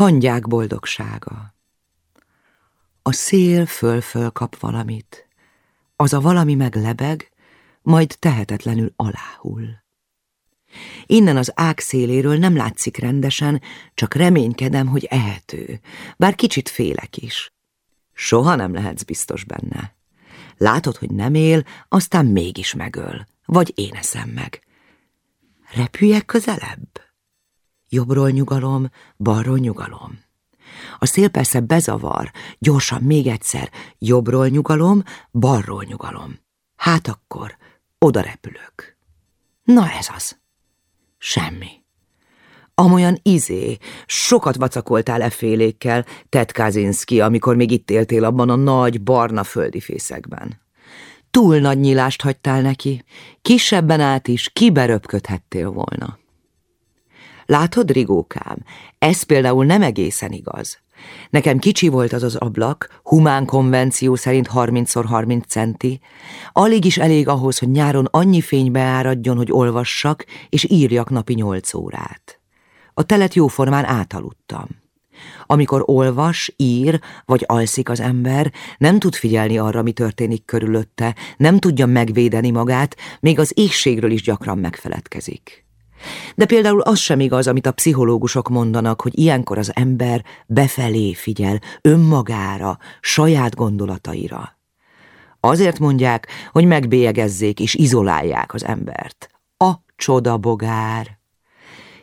Hangyák boldogsága. A szél föl-föl kap valamit, az a valami meg lebeg, majd tehetetlenül aláhull. Innen az ág széléről nem látszik rendesen, csak reménykedem, hogy ehető, bár kicsit félek is. Soha nem lehetsz biztos benne. Látod, hogy nem él, aztán mégis megöl, vagy én eszem meg. Repüljek közelebb? Jobbról nyugalom, balról nyugalom. A szél persze bezavar, gyorsan még egyszer, jobbról nyugalom, balról nyugalom. Hát akkor oda repülök. Na ez az. Semmi. Amolyan izé, sokat vacakoltál e félékkel, Ted Kaczynski, amikor még itt éltél abban a nagy, barna földi fészekben. Túl nagy nyilást hagytál neki, kisebben át is kiberöpködhettél volna. Látod, Rigókám, ez például nem egészen igaz. Nekem kicsi volt az az ablak, humán konvenció szerint 30x30 centi, alig is elég ahhoz, hogy nyáron annyi fénybe áradjon, hogy olvassak, és írjak napi nyolc órát. A telet jóformán átaludtam. Amikor olvas, ír, vagy alszik az ember, nem tud figyelni arra, mi történik körülötte, nem tudja megvédeni magát, még az égségről is gyakran megfeledkezik. De például az sem igaz, amit a pszichológusok mondanak, hogy ilyenkor az ember befelé figyel, önmagára, saját gondolataira. Azért mondják, hogy megbélyegezzék és izolálják az embert. A csodabogár!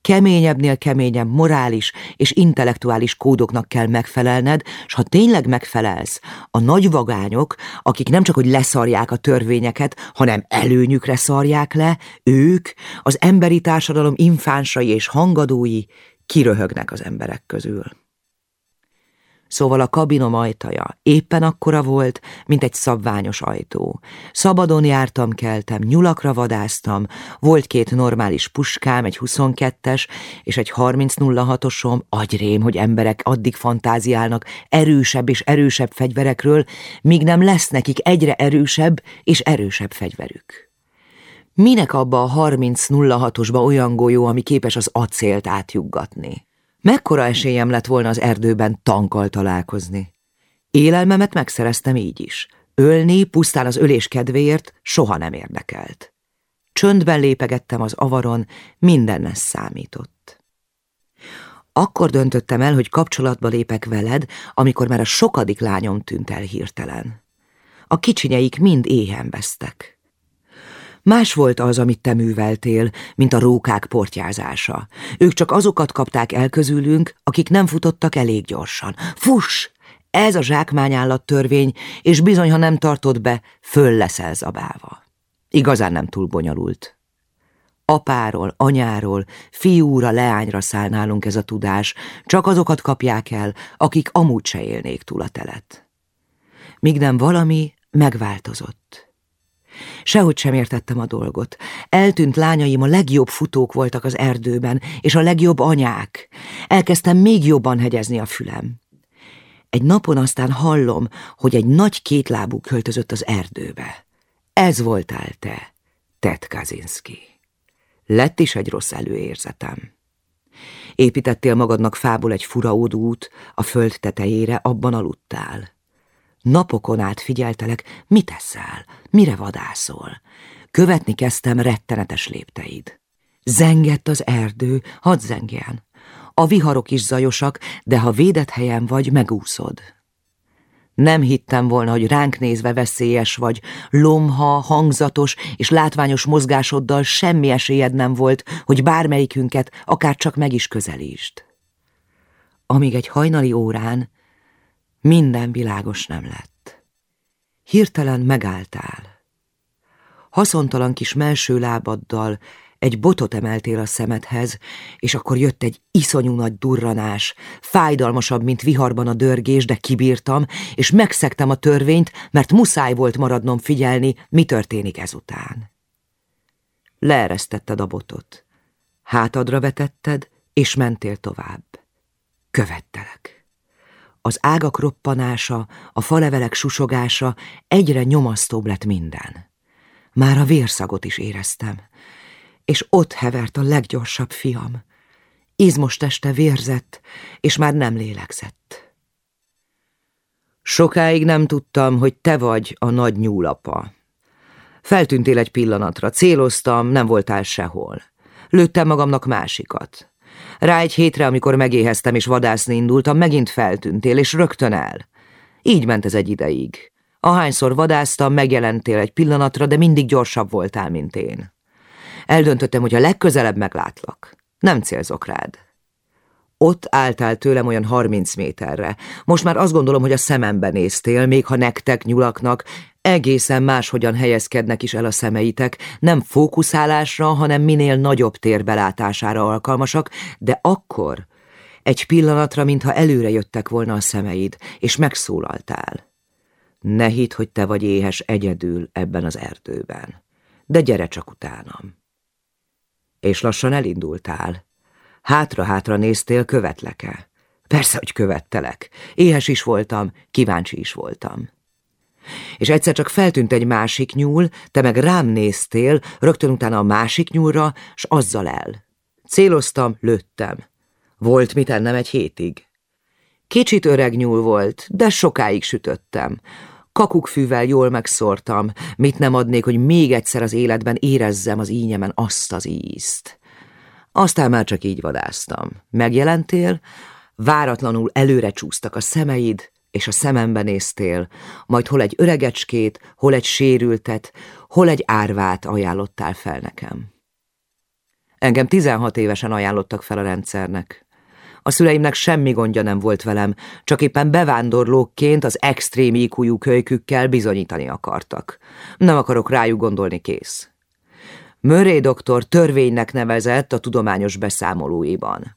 Keményebbnél keményebb morális és intellektuális kódoknak kell megfelelned, és ha tényleg megfelelsz, a nagy vagányok, akik nem csak hogy leszarják a törvényeket, hanem előnyükre szarják le, ők, az emberi társadalom infánsai és hangadói kiröhögnek az emberek közül. Szóval a kabinom ajtaja éppen akkora volt, mint egy szabványos ajtó. Szabadon jártam, keltem, nyulakra vadáztam, volt két normális puskám, egy 22-es és egy 30-06-osom, agyrém, hogy emberek addig fantáziálnak erősebb és erősebb fegyverekről, míg nem lesz nekik egyre erősebb és erősebb fegyverük. Minek abba a 30-06-osba olyan golyó, ami képes az acélt átjuggatni? Mekkora esélyem lett volna az erdőben tankkal találkozni? Élelmemet megszereztem így is. Ölni pusztán az ölés kedvéért soha nem érdekelt. Csöndben lépegettem az avaron, mindennes számított. Akkor döntöttem el, hogy kapcsolatba lépek veled, amikor már a sokadik lányom tűnt el hirtelen. A kicsinyeik mind éhen vesztek. Más volt az, amit te műveltél, mint a rókák portyázása. Ők csak azokat kapták el közülünk, akik nem futottak elég gyorsan. Fuss! Ez a zsákmányállat törvény, és bizony, ha nem tartod be, föl leszel zabálva. Igazán nem túl bonyolult. Apáról, anyáról, fiúra, leányra száll nálunk ez a tudás, csak azokat kapják el, akik amúgy se élnék túl a telet. Míg nem valami megváltozott. Sehogy sem értettem a dolgot. Eltűnt lányaim a legjobb futók voltak az erdőben, és a legjobb anyák. Elkezdtem még jobban hegyezni a fülem. Egy napon aztán hallom, hogy egy nagy kétlábú költözött az erdőbe. Ez voltál te, Ted Kaczynski. Lett is egy rossz előérzetem. Építettél magadnak fából egy furaódút, a föld tetejére, abban aludtál. Napokon át figyeltelek, mit teszel, mire vadászol. Követni kezdtem rettenetes lépteid. Zengett az erdő, hadd zengjen. A viharok is zajosak, de ha védett helyen vagy, megúszod. Nem hittem volna, hogy ránk nézve veszélyes vagy, lomha, hangzatos és látványos mozgásoddal semmi esélyed nem volt, hogy bármelyikünket akár csak meg is közelítsd. Amíg egy hajnali órán minden világos nem lett. Hirtelen megálltál. Haszontalan kis melső lábaddal egy botot emeltél a szemedhez, és akkor jött egy iszonyú nagy durranás, fájdalmasabb, mint viharban a dörgés, de kibírtam, és megszektem a törvényt, mert muszáj volt maradnom figyelni, mi történik ezután. Leeresztetted a botot. Hátadra vetetted, és mentél tovább. Követtelek. Az ágak roppanása, a falevelek susogása, egyre nyomasztóbb lett minden. Már a vérszagot is éreztem, és ott hevert a leggyorsabb fiam. izmos teste vérzett, és már nem lélegzett. Sokáig nem tudtam, hogy te vagy a nagy nyúlapa. Feltűntél egy pillanatra, céloztam, nem voltál sehol. Lőttem magamnak másikat. Rá egy hétre, amikor megéheztem és vadászni indultam, megint feltűntél, és rögtön el. Így ment ez egy ideig. Ahányszor vadáztam, megjelentél egy pillanatra, de mindig gyorsabb voltál, mint én. Eldöntöttem, hogy a legközelebb meglátlak. Nem célzok rád. Ott álltál tőlem olyan harminc méterre. Most már azt gondolom, hogy a szemembe néztél, még ha nektek, nyulaknak, egészen máshogyan helyezkednek is el a szemeitek, nem fókuszálásra, hanem minél nagyobb térbelátására alkalmasak, de akkor egy pillanatra, mintha előre jöttek volna a szemeid, és megszólaltál. Ne hidd, hogy te vagy éhes egyedül ebben az erdőben, de gyere csak utánam. És lassan elindultál. Hátra-hátra néztél, követlek-e? Persze, hogy követtelek. Éhes is voltam, kíváncsi is voltam. És egyszer csak feltűnt egy másik nyúl, te meg rám néztél, rögtön utána a másik nyúlra, s azzal el. Céloztam, lőttem. Volt mit ennem egy hétig. Kicsit öreg nyúl volt, de sokáig sütöttem. Kakukkfűvel jól megszórtam, mit nem adnék, hogy még egyszer az életben érezzem az ínyemen azt az ízt. Aztán már csak így vadáztam. Megjelentél, váratlanul előre csúsztak a szemeid, és a szemembe néztél, majd hol egy öregecskét, hol egy sérültet, hol egy árvát ajánlottál fel nekem. Engem 16 évesen ajánlottak fel a rendszernek. A szüleimnek semmi gondja nem volt velem, csak éppen bevándorlókként az extrém íkújú kölykükkel bizonyítani akartak. Nem akarok rájuk gondolni, kész. Murray doktor törvénynek nevezett a tudományos beszámolóiban.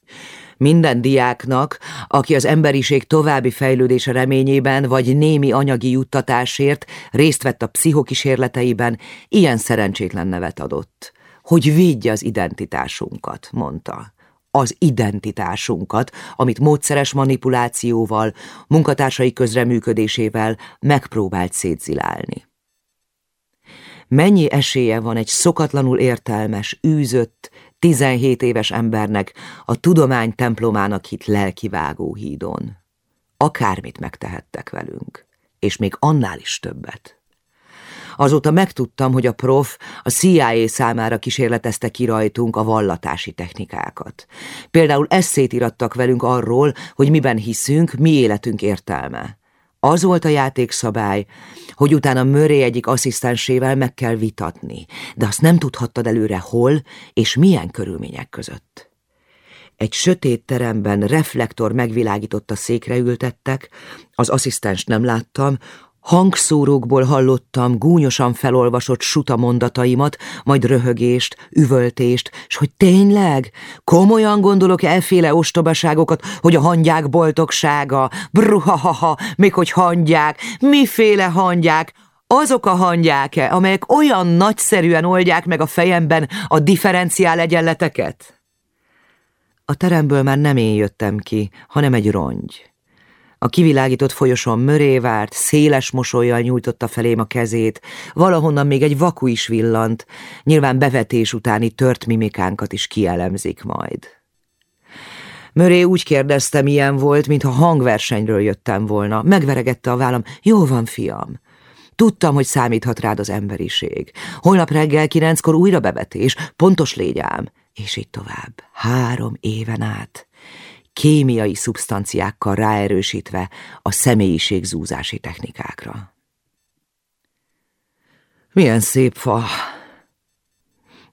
Minden diáknak, aki az emberiség további fejlődése reményében vagy némi anyagi juttatásért részt vett a pszichokísérleteiben, ilyen szerencsétlen nevet adott. Hogy védje az identitásunkat, mondta az identitásunkat, amit módszeres manipulációval, munkatársai közreműködésével megpróbált szétzilálni. Mennyi esélye van egy szokatlanul értelmes, űzött, 17 éves embernek a tudomány templomának hit lelkivágó hídon? Akármit megtehettek velünk, és még annál is többet. Azóta megtudtam, hogy a prof a CIA számára kísérletezte ki rajtunk a vallatási technikákat. Például eszét irattak velünk arról, hogy miben hiszünk, mi életünk értelme. Az volt a játékszabály, hogy utána Murray egyik asszisztensével meg kell vitatni, de azt nem tudhattad előre hol és milyen körülmények között. Egy sötét teremben reflektor megvilágította székre ültettek, az asszisztens nem láttam, Hangszórókból hallottam gúnyosan felolvasott suta mondataimat, majd röhögést, üvöltést, s hogy tényleg? Komolyan gondolok elféle ostobaságokat, hogy a hangyák boltoksága, bruhahaha, még hogy hangyák, miféle hangyák, azok a hangyák-e, amelyek olyan nagyszerűen oldják meg a fejemben a differenciál egyenleteket? A teremből már nem én jöttem ki, hanem egy rongy. A kivilágított folyoson möré várt, széles mosolyjal nyújtotta felém a kezét, valahonnan még egy vaku is villant, nyilván bevetés utáni tört mimikánkat is kielemzik majd. Möré úgy kérdezte, milyen volt, mintha hangversenyről jöttem volna. Megveregette a vállam. Jó van, fiam. Tudtam, hogy számíthat rád az emberiség. Holnap reggel kilenckor újra bevetés, pontos légyám. És így tovább. Három éven át kémiai szubstanciákkal ráerősítve a személyiségzúzási technikákra. Milyen szép fa!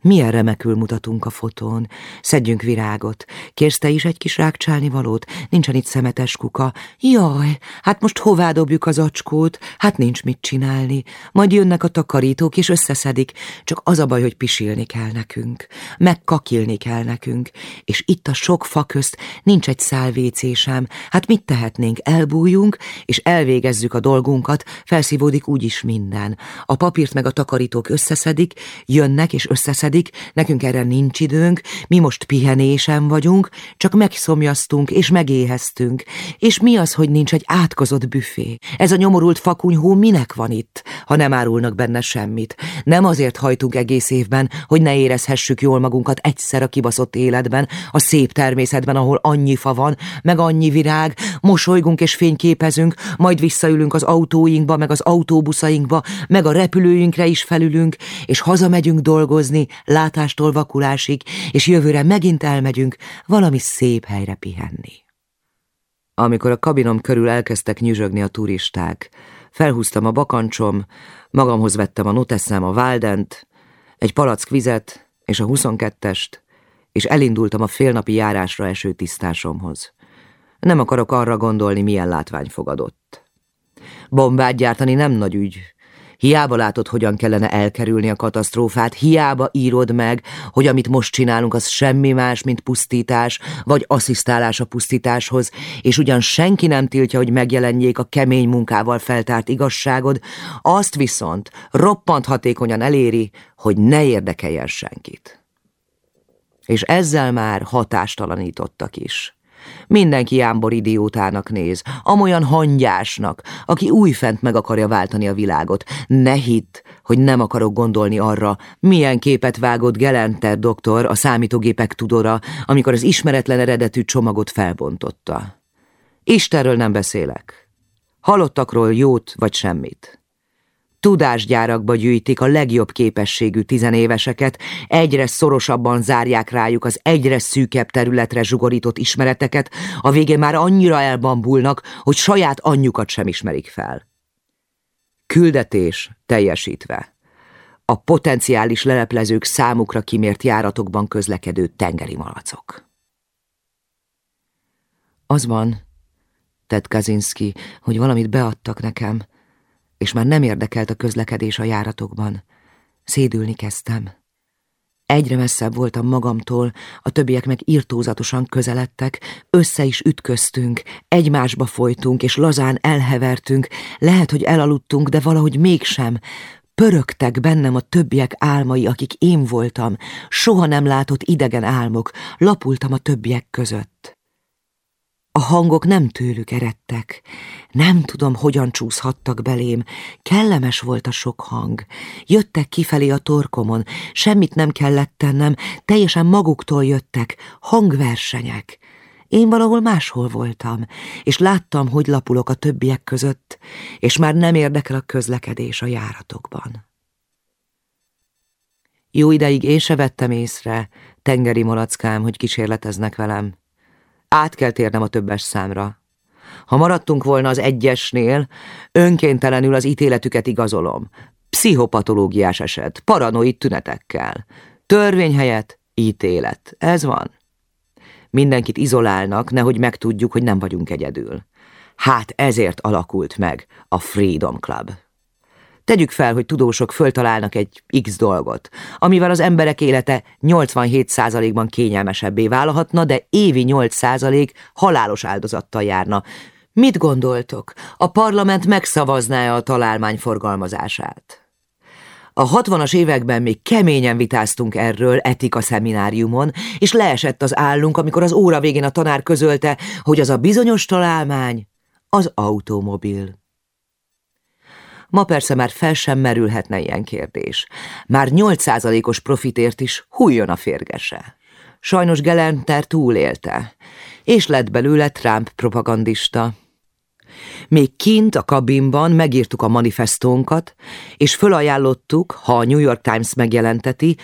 Milyen remekül mutatunk a fotón. Szedjünk virágot. Kérsz te is egy kis rákcsálni valót? Nincsen itt szemetes kuka. Jaj, hát most hová dobjuk az acskót? Hát nincs mit csinálni. Majd jönnek a takarítók és összeszedik. Csak az a baj, hogy pisilni kell nekünk. Megkakilni kell nekünk. És itt a sok fa közt nincs egy szál sem. Hát mit tehetnénk? Elbújjunk, és elvégezzük a dolgunkat, felszívódik úgyis minden. A papírt meg a takarítók összeszedik, jönnek és összeszedik, közeledik, nekünk erre nincs időnk, mi most pihenésen vagyunk, csak megszomjaztunk és megéheztünk. És mi az, hogy nincs egy átkozott büfé? Ez a nyomorult fakunyhó minek van itt? ha nem árulnak benne semmit. Nem azért hajtunk egész évben, hogy ne érezhessük jól magunkat egyszer a kibaszott életben, a szép természetben, ahol annyi fa van, meg annyi virág, mosolygunk és fényképezünk, majd visszaülünk az autóinkba, meg az autóbuszainkba, meg a repülőinkre is felülünk, és hazamegyünk dolgozni, látástól vakulásig, és jövőre megint elmegyünk valami szép helyre pihenni. Amikor a kabinom körül elkezdtek nyüzsögni a turisták, felhúztam a bakancsom, magamhoz vettem a noteszem, a váldent, egy palack vizet és a 22-est, és elindultam a félnapi járásra eső tisztásomhoz. Nem akarok arra gondolni, milyen látvány fogadott. Bombát gyártani nem nagy ügy, Hiába látod, hogyan kellene elkerülni a katasztrófát, hiába írod meg, hogy amit most csinálunk, az semmi más, mint pusztítás, vagy asszisztálás a pusztításhoz, és ugyan senki nem tiltja, hogy megjelenjék a kemény munkával feltárt igazságod, azt viszont roppant hatékonyan eléri, hogy ne érdekeljen senkit. És ezzel már hatástalanítottak is. Mindenki jámbor idiótának néz, amolyan hangyásnak, aki újfent meg akarja váltani a világot. Ne hidd, hogy nem akarok gondolni arra, milyen képet vágott Gelenter doktor a számítógépek tudora, amikor az ismeretlen eredetű csomagot felbontotta. Istenről nem beszélek. Halottakról jót vagy semmit. Tudásgyárakba gyűjtik a legjobb képességű tizenéveseket, egyre szorosabban zárják rájuk az egyre szűkebb területre zsugorított ismereteket, a végén már annyira elbambulnak, hogy saját anyjukat sem ismerik fel. Küldetés teljesítve. A potenciális leleplezők számukra kimért járatokban közlekedő tengeri malacok. Az van, tett Kazinski, hogy valamit beadtak nekem, és már nem érdekelt a közlekedés a járatokban. Szédülni kezdtem. Egyre messzebb voltam magamtól, a többiek meg írtózatosan közeledtek, össze is ütköztünk, egymásba folytunk, és lazán elhevertünk, lehet, hogy elaludtunk, de valahogy mégsem. Pörögtek bennem a többiek álmai, akik én voltam, soha nem látott idegen álmok, lapultam a többiek között. A hangok nem tőlük eredtek. Nem tudom, hogyan csúszhattak belém. Kellemes volt a sok hang. Jöttek kifelé a torkomon. Semmit nem kellett tennem. Teljesen maguktól jöttek. Hangversenyek. Én valahol máshol voltam, és láttam, hogy lapulok a többiek között, és már nem érdekel a közlekedés a járatokban. Jó ideig én se vettem észre, tengeri malackám, hogy kísérleteznek velem. Át kell térnem a többes számra. Ha maradtunk volna az egyesnél, önkéntelenül az ítéletüket igazolom. Pszichopatológiás eset, paranoid tünetekkel. Törvény helyett ítélet. Ez van. Mindenkit izolálnak, nehogy megtudjuk, hogy nem vagyunk egyedül. Hát ezért alakult meg a Freedom Club. Tegyük fel, hogy tudósok föltalálnak egy X dolgot, amivel az emberek élete 87%-ban kényelmesebbé válhatna, de évi 8% halálos áldozattal járna. Mit gondoltok? A parlament megszavazná-e a találmány forgalmazását? A 60-as években még keményen vitáztunk erről etika szemináriumon, és leesett az állunk, amikor az óra végén a tanár közölte, hogy az a bizonyos találmány az automobil. Ma persze már fel sem merülhetne ilyen kérdés. Már 8%-os profitért is hújjon a férgese. Sajnos Gelenter túlélte, és lett belőle Trump propagandista. Még kint a kabinban megírtuk a manifestónkat, és fölajánlottuk, ha a New York Times megjelenteti,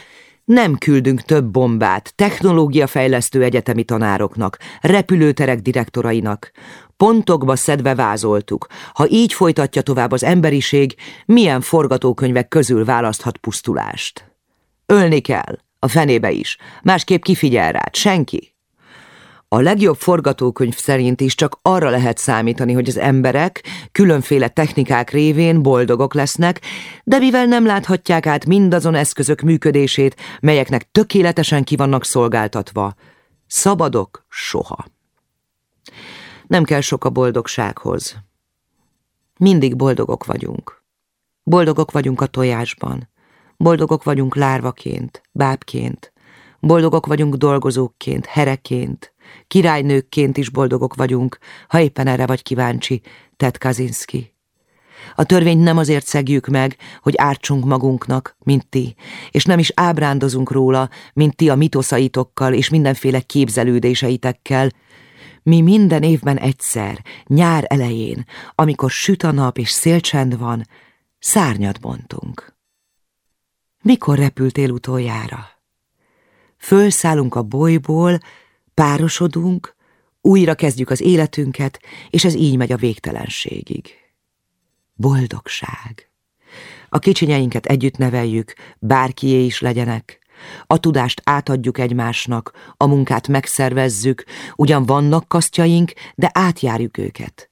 nem küldünk több bombát technológiafejlesztő egyetemi tanároknak, repülőterek direktorainak. Pontokba szedve vázoltuk. Ha így folytatja tovább az emberiség, milyen forgatókönyvek közül választhat pusztulást? Ölni kell, a fenébe is, másképp kifigyel rád, senki. A legjobb forgatókönyv szerint is csak arra lehet számítani, hogy az emberek különféle technikák révén boldogok lesznek, de mivel nem láthatják át mindazon eszközök működését, melyeknek tökéletesen ki vannak szolgáltatva, szabadok soha. Nem kell sok a boldogsághoz. Mindig boldogok vagyunk. Boldogok vagyunk a tojásban. Boldogok vagyunk lárvaként, bábként. Boldogok vagyunk dolgozókként, hereként, Királynőkként is boldogok vagyunk, ha éppen erre vagy kíváncsi, tett Kazinski. A törvényt nem azért szegjük meg, hogy ártsunk magunknak, mint ti, és nem is ábrándozunk róla, mint ti a mitoszaitokkal és mindenféle képzelődéseitekkel. Mi minden évben egyszer, nyár elején, amikor süt a nap és szélcsend van, szárnyat bontunk. Mikor repültél utoljára? Fölszállunk a bolyból, párosodunk, újra kezdjük az életünket, és ez így megy a végtelenségig. Boldogság. A kicsinyeinket együtt neveljük, bárkié is legyenek, a tudást átadjuk egymásnak, a munkát megszervezzük, ugyan vannak kasztjaink, de átjárjuk őket.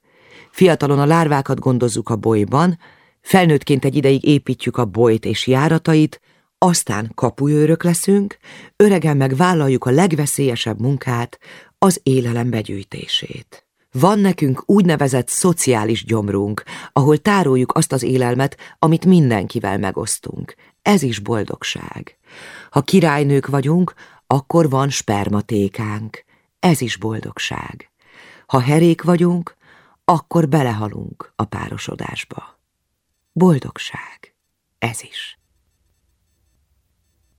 Fiatalon a lárvákat gondozzuk a bolyban, felnőttként egy ideig építjük a bolyt és járatait, aztán kapujőrök leszünk, öregen meg vállaljuk a legveszélyesebb munkát, az élelem begyűjtését. Van nekünk úgynevezett szociális gyomrunk, ahol tároljuk azt az élelmet, amit mindenkivel megosztunk. Ez is boldogság. Ha királynők vagyunk, akkor van spermatékánk. Ez is boldogság. Ha herék vagyunk, akkor belehalunk a párosodásba. Boldogság. Ez is.